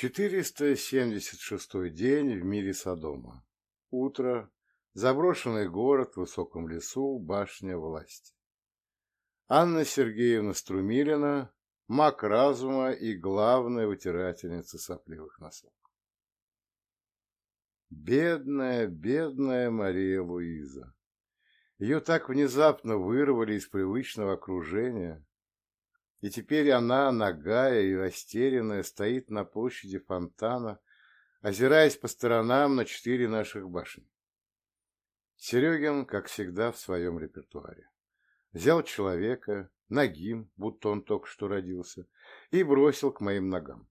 476 день в мире Содома. Утро. Заброшенный город в высоком лесу, башня власти. Анна Сергеевна Струмилина, маг разума и главная вытирательница сопливых носов. Бедная, бедная Мария Луиза. Ее так внезапно вырвали из привычного окружения, и теперь она, нагая и растерянная, стоит на площади фонтана, озираясь по сторонам на четыре наших башни. Серегин, как всегда, в своем репертуаре. Взял человека, нагим, будто он только что родился, и бросил к моим ногам.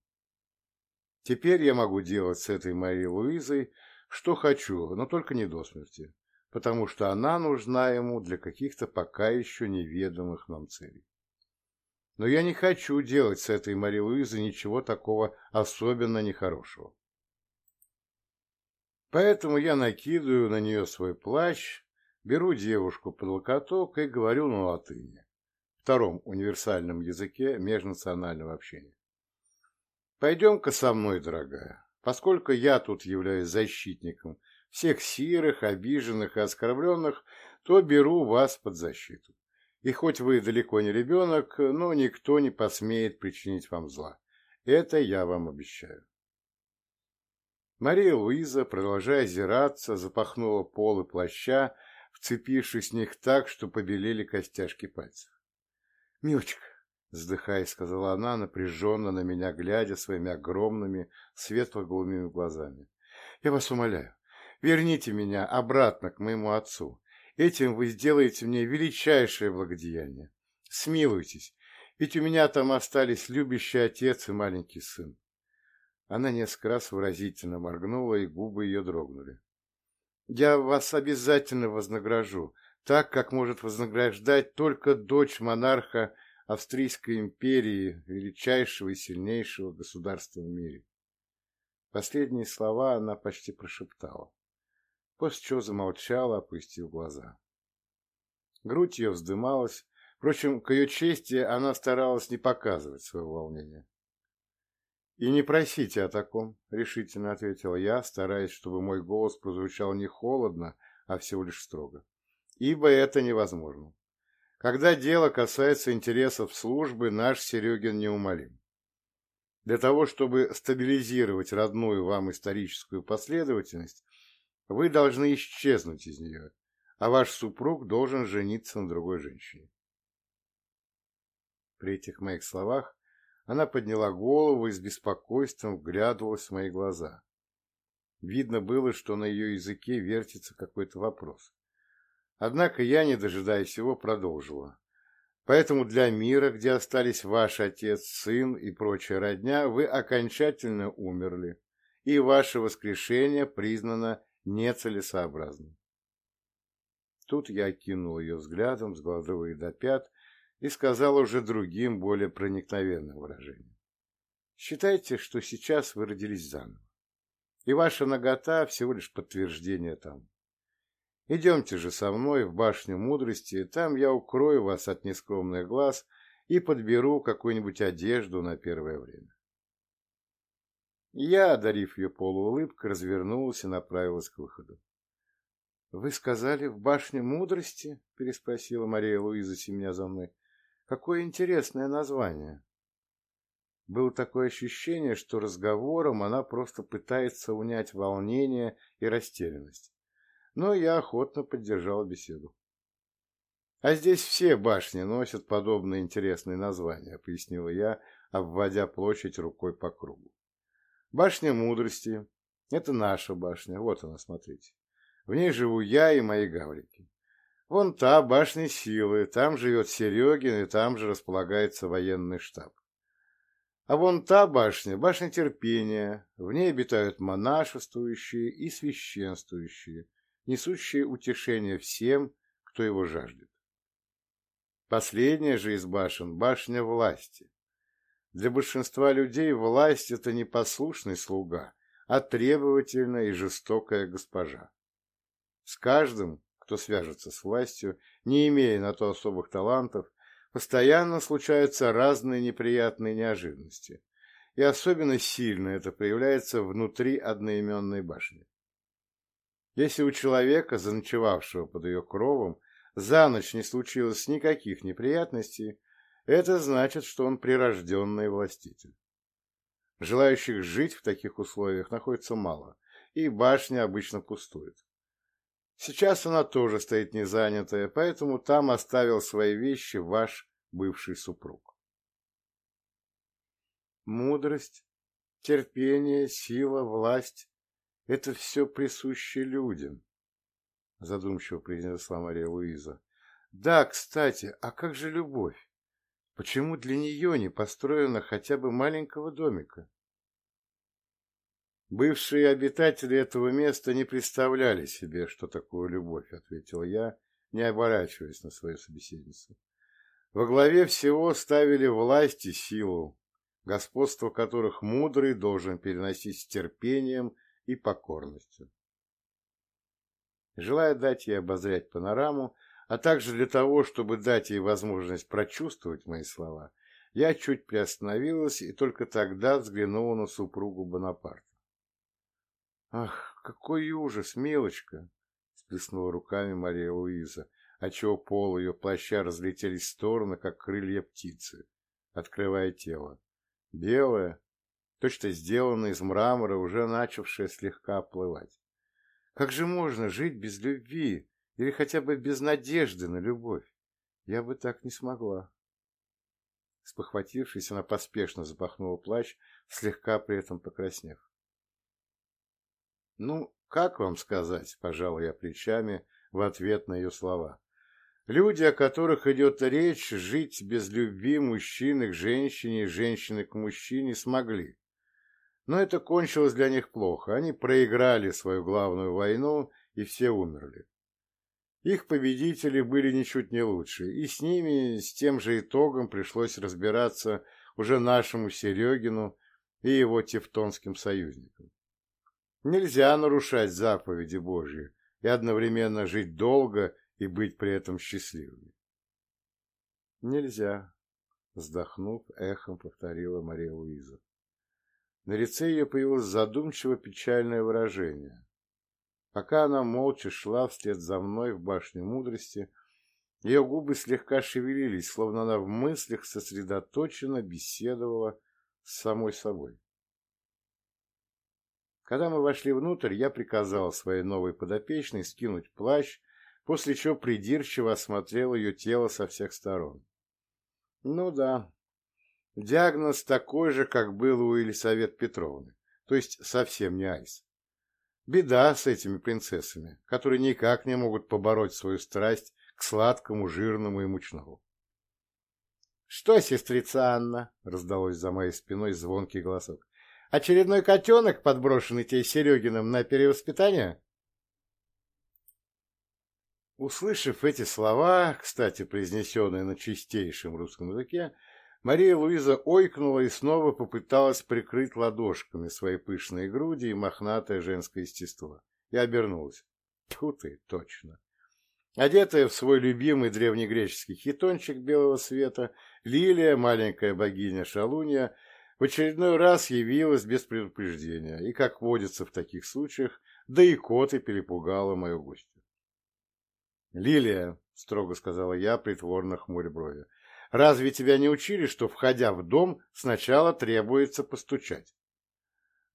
Теперь я могу делать с этой Марией Луизой, что хочу, но только не до смерти, потому что она нужна ему для каких-то пока еще неведомых нам целей. Но я не хочу делать с этой Мари Луизой ничего такого особенно нехорошего. Поэтому я накидываю на нее свой плащ, беру девушку под локоток и говорю на латыни, втором универсальном языке межнационального общения. Пойдем-ка со мной, дорогая, поскольку я тут являюсь защитником всех сирых, обиженных и оскорбленных, то беру вас под защиту. И хоть вы далеко не ребенок, но никто не посмеет причинить вам зла. Это я вам обещаю. Мария Луиза, продолжая озираться, запахнула полы плаща, вцепившись в них так, что побелели костяшки пальцев. — Милочка, — вздыхая, сказала она, напряженно на меня глядя своими огромными светло-голубыми глазами. — Я вас умоляю, верните меня обратно к моему отцу. Этим вы сделаете мне величайшее благодеяние. Смилуйтесь, ведь у меня там остались любящий отец и маленький сын. Она несколько раз выразительно моргнула, и губы ее дрогнули. «Я вас обязательно вознагражу, так, как может вознаграждать только дочь монарха Австрийской империи, величайшего и сильнейшего государства в мире». Последние слова она почти прошептала после чего замолчала, опустив глаза. Грудь ее вздымалась, впрочем, к ее чести она старалась не показывать своего волнения. «И не просите о таком», — решительно ответил я, стараясь, чтобы мой голос прозвучал не холодно, а всего лишь строго. «Ибо это невозможно. Когда дело касается интересов службы, наш Серегин неумолим. Для того, чтобы стабилизировать родную вам историческую последовательность, вы должны исчезнуть из нее, а ваш супруг должен жениться на другой женщине. При этих моих словах она подняла голову и с беспокойством вглядывалась в мои глаза. Видно было, что на ее языке вертится какой-то вопрос. Однако я, не дожидаясь его, продолжила. Поэтому для мира, где остались ваш отец, сын и прочая родня, вы окончательно умерли, и ваше воскрешение признано нецелесообразным. Тут я окинул ее взглядом с головы до пят и сказал уже другим, более проникновенным выражением. Считайте, что сейчас вы родились заново, и ваша нагота всего лишь подтверждение тому. Идемте же со мной в башню мудрости, там я укрою вас от нескромных глаз и подберу какую-нибудь одежду на первое время. Я, одарив ее полуулыбкой, развернулась и направилась к выходу. — Вы сказали, в башне мудрости? — переспросила Мария Луиза, семеня за мной. — Какое интересное название. Было такое ощущение, что разговором она просто пытается унять волнение и растерянность. Но я охотно поддержал беседу. «А здесь все башни носят подобные интересные названия», — пояснила я, обводя площадь рукой по кругу. Башня мудрости. Это наша башня. Вот она, смотрите. В ней живу я и мои гаврики. Вон та башня силы, там живет Серегин, и там же располагается военный штаб. А вон та башня, башня терпения, в ней обитают монашествующие и священствующие, несущие утешение всем, кто его жаждет. Последняя же из башен – башня власти. Для большинства людей власть – это не послушный слуга, а требовательная и жестокая госпожа. С каждым, кто свяжется с властью, не имея на то особых талантов, постоянно случаются разные неприятные неожиданности. и особенно сильно это проявляется внутри одноименной башни. Если у человека, заночевавшего под ее кровом, за ночь не случилось никаких неприятностей, это значит, что он прирожденный властитель. Желающих жить в таких условиях находится мало, и башня обычно пустует. Сейчас она тоже стоит незанятая, поэтому там оставил свои вещи ваш бывший супруг. Мудрость, терпение, сила, власть — это все присуще людям, — задумчиво произнесла Мария Луиза. Да, кстати, а как же любовь? Почему для нее не построено хотя бы маленького домика? Бывшие обитатели этого места не представляли себе, что такое любовь, ответил я, не оборачиваясь на свою собеседницу. Во главе всего ставили власть и силу, господство которых мудрый должен переносить с терпением и покорностью. Желая дать ей обозрять панораму, а также для того, чтобы дать ей возможность прочувствовать мои слова, я чуть приостановилась и только тогда взглянула на супругу Бонапарта. «Ах, какой ужас, милочка!» — сплеснула руками Мария Луиза, отчего пол ее плаща разлетелись в стороны, как крылья птицы, открывая тело. Белое, точно сделанное из мрамора, уже начавшее слегка оплывать. Как же можно жить без любви или хотя бы без надежды на любовь? Я бы так не смогла. Спохватившись, она поспешно запахнула плащ, слегка при этом покраснев. «Ну, как вам сказать?» – пожал я плечами в ответ на ее слова. Люди, о которых идет речь, жить без любви мужчины к женщине и женщины к мужчине смогли. Но это кончилось для них плохо. Они проиграли свою главную войну, и все умерли. Их победители были ничуть не лучше, и с ними, с тем же итогом, пришлось разбираться уже нашему Серегину и его тевтонским союзникам. Нельзя нарушать заповеди Божьи и одновременно жить долго и быть при этом счастливыми. Нельзя, вздохнув, эхом повторила Мария Луиза. На лице ее появилось задумчиво печальное выражение. Пока она молча шла вслед за мной в башню мудрости, ее губы слегка шевелились, словно она в мыслях сосредоточенно беседовала с самой собой. Когда мы вошли внутрь, я приказал своей новой подопечной скинуть плащ после чего придирчиво осмотрел ее тело со всех сторон. Ну да, диагноз такой же, как был у Елисавет Петровны, то есть совсем не айс. Беда с этими принцессами, которые никак не могут побороть свою страсть к сладкому, жирному и мучному. — Что, сестрица Анна? — раздалось за моей спиной звонкий голосок. — Очередной котенок, подброшенный тебе Серегиным на перевоспитание? Услышав эти слова, кстати, произнесенные на чистейшем русском языке, Мария Луиза ойкнула и снова попыталась прикрыть ладошками свои пышные груди и мохнатое женское естество. И обернулась. Тут и точно. Одетая в свой любимый древнегреческий хитончик белого света, Лилия, маленькая богиня Шалунья, в очередной раз явилась без предупреждения, и, как водится в таких случаях, да и коты перепугала мою гостью. «Лилия», — строго сказала я, притворно хмуря брови, — «разве тебя не учили, что, входя в дом, сначала требуется постучать?»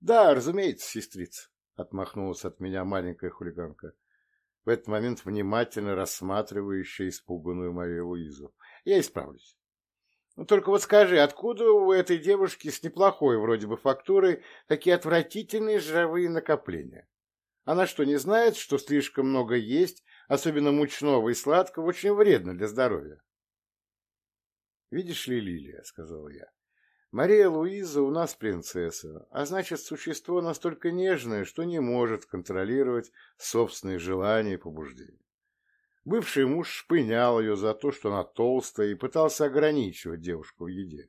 «Да, разумеется, сестрица», — отмахнулась от меня маленькая хулиганка, в этот момент внимательно рассматривающая испуганную Марию Луизу. «Я исправлюсь». Ну, только вот скажи, откуда у этой девушки с неплохой вроде бы фактурой такие отвратительные жировые накопления? Она что, не знает, что слишком много есть особенно мучного и сладкого, очень вредно для здоровья. «Видишь ли, Лилия, — сказал я, — Мария Луиза у нас принцесса, а значит, существо настолько нежное, что не может контролировать собственные желания и побуждения. Бывший муж шпынял ее за то, что она толстая, и пытался ограничивать девушку в еде,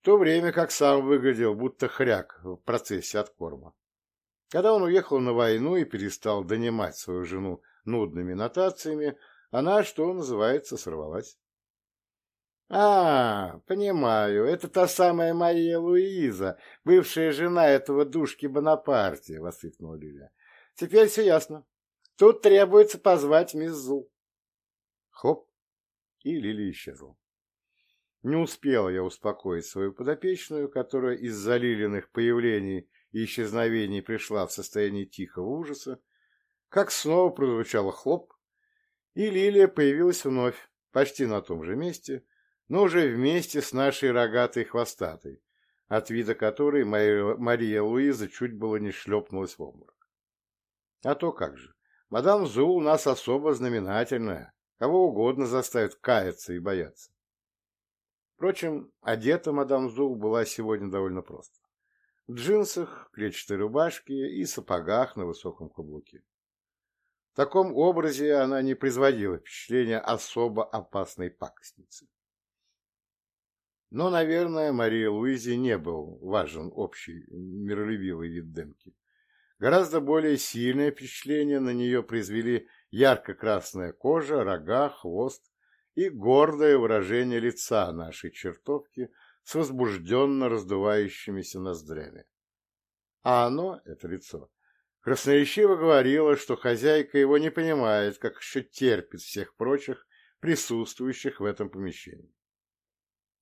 в то время как сам выглядел будто хряк в процессе откорма. Когда он уехал на войну и перестал донимать свою жену нудными нотациями, она, что называется, сорвалась. А, понимаю, это та самая Мария Луиза, бывшая жена этого душки Бонапарти, — воскликнула Лиля. Теперь все ясно. Тут требуется позвать мисс Зул. Хоп, и Лили исчезла. Не успел я успокоить свою подопечную, которая из-за Лилиных появлений и исчезновений пришла в состояние тихого ужаса, как снова прозвучало хлоп, и Лилия появилась вновь, почти на том же месте, но уже вместе с нашей рогатой хвостатой, от вида которой Мария Луиза чуть было не шлепнулась в обморок. А то как же, мадам Зул у нас особо знаменательная, кого угодно заставит каяться и бояться. Впрочем, одета мадам Зул была сегодня довольно просто. В джинсах, клетчатой рубашке и сапогах на высоком каблуке. В таком образе она не производила впечатления особо опасной пакостницы. Но, наверное, Марии Луизе не был важен общий миролюбивый вид Демки. Гораздо более сильное впечатление на нее произвели ярко-красная кожа, рога, хвост и гордое выражение лица нашей чертовки с возбужденно раздувающимися ноздрями. А оно, это лицо, красноречиво говорило, что хозяйка его не понимает, как еще терпит всех прочих, присутствующих в этом помещении.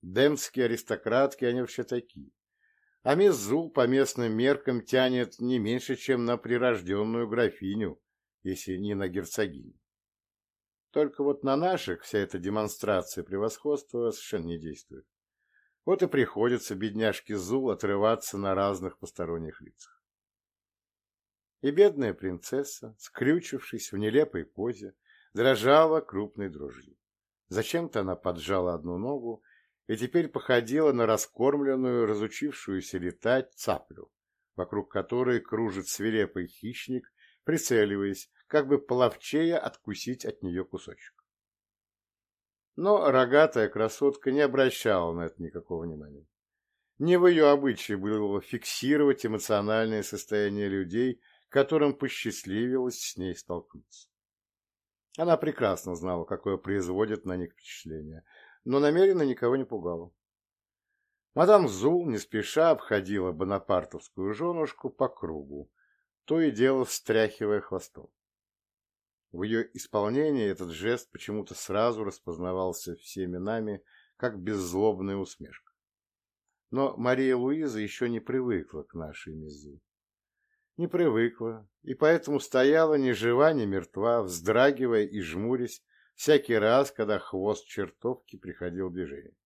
Демские аристократки, они вообще такие. А Зул по местным меркам тянет не меньше, чем на прирожденную графиню, если не на герцогиню. Только вот на наших вся эта демонстрация превосходства совершенно не действует. Вот и приходится бедняжке Зул отрываться на разных посторонних лицах. И бедная принцесса, скрючившись в нелепой позе, дрожала крупной дрожью. Зачем-то она поджала одну ногу и теперь походила на раскормленную, разучившуюся летать цаплю, вокруг которой кружит свирепый хищник, прицеливаясь, как бы половчее откусить от нее кусочек. Но рогатая красотка не обращала на это никакого внимания. Не в ее обычае было фиксировать эмоциональное состояние людей, которым посчастливилось с ней столкнуться. Она прекрасно знала, какое производит на них впечатление, но намеренно никого не пугала. Мадам Зул не спеша обходила бонапартовскую женушку по кругу, то и дело встряхивая хвостом. В ее исполнении этот жест почему-то сразу распознавался всеми нами, как беззлобная усмешка. Но Мария Луиза еще не привыкла к нашей мизу. Не привыкла, и поэтому стояла ни жива, ни мертва, вздрагивая и жмурясь всякий раз, когда хвост чертовки приходил в движение.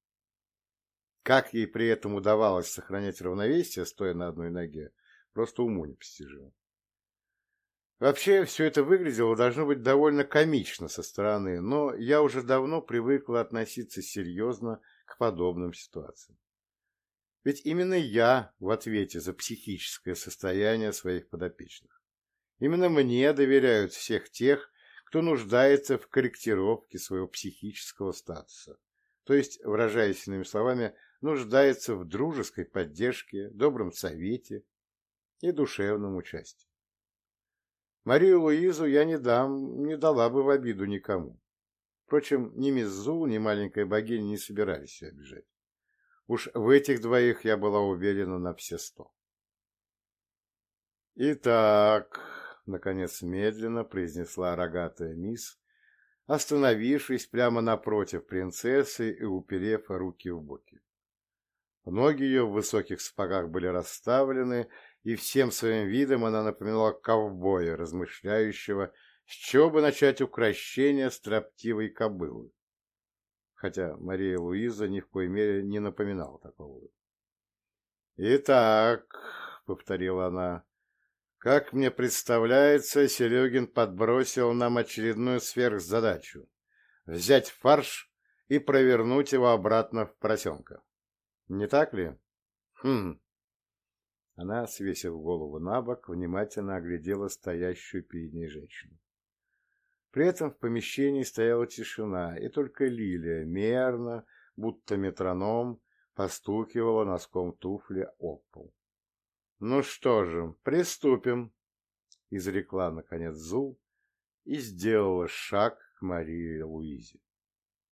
Как ей при этом удавалось сохранять равновесие, стоя на одной ноге, просто уму непостижимо. Вообще, все это выглядело должно быть довольно комично со стороны, но я уже давно привыкла относиться серьезно к подобным ситуациям. Ведь именно я в ответе за психическое состояние своих подопечных. Именно мне доверяют всех тех, кто нуждается в корректировке своего психического статуса, то есть, выражаясь иными словами, нуждается в дружеской поддержке, добром совете и душевном участии. Марию Луизу я не дам, не дала бы в обиду никому. Впрочем, ни мисс Зул, ни маленькая богиня не собирались ее обижать. Уж в этих двоих я была уверена на все сто. «Итак», — наконец медленно произнесла рогатая мисс, остановившись прямо напротив принцессы и уперев руки в боки. Ноги ее в высоких сапогах были расставлены, и всем своим видом она напоминала ковбоя, размышляющего, с чего бы начать укращение строптивой кобылы. Хотя Мария Луиза ни в коей мере не напоминала такого. «Итак», — повторила она, — «как мне представляется, Серегин подбросил нам очередную сверхзадачу — взять фарш и провернуть его обратно в поросенка. Не так ли?» «Хм, она, свесив голову на бок, внимательно оглядела стоящую перед ней женщину. При этом в помещении стояла тишина, и только Лилия мерно, будто метроном, постукивала носком туфли об пол. «Ну что же, приступим», — изрекла, наконец, Зул и сделала шаг к Марии Луизе.